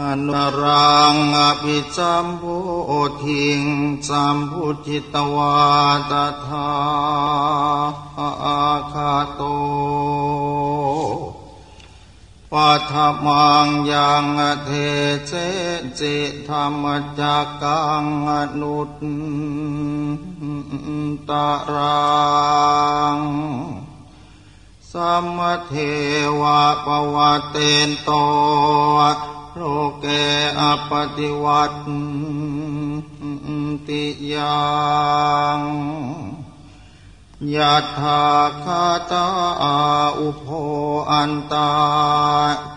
อนุรังอภิจัมพุทิงจัมพุจิตวาตถาอาคาโตปัทมังยังเทเจจิธรรมจักกังอนุตตารังสัมเทวะปวะเตนโต โลเกอปฏิวัติยังยัตถาคาตาอุโภอันตา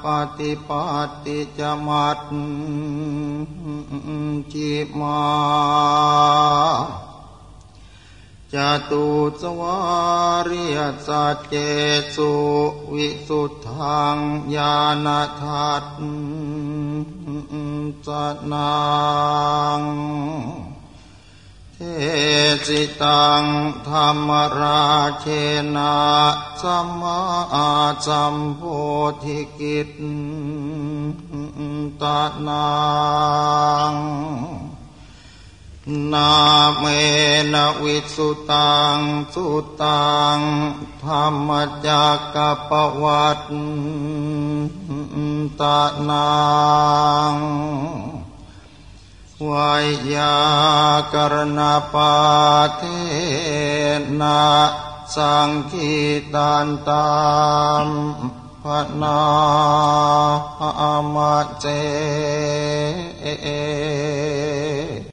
ปฏิปัติจมัตจิมาจตุสวาริยสัจเจสุวิสุทธังญาณทัต สนังเทจิตังธรรมราเชนะสัมมาสัมโพธิกิตตานังนาเมนวิสุตังสุตังธรรมจักกปวัตต ตานังวายากรณปาเทนะสังคีตันตามพนาอามเจ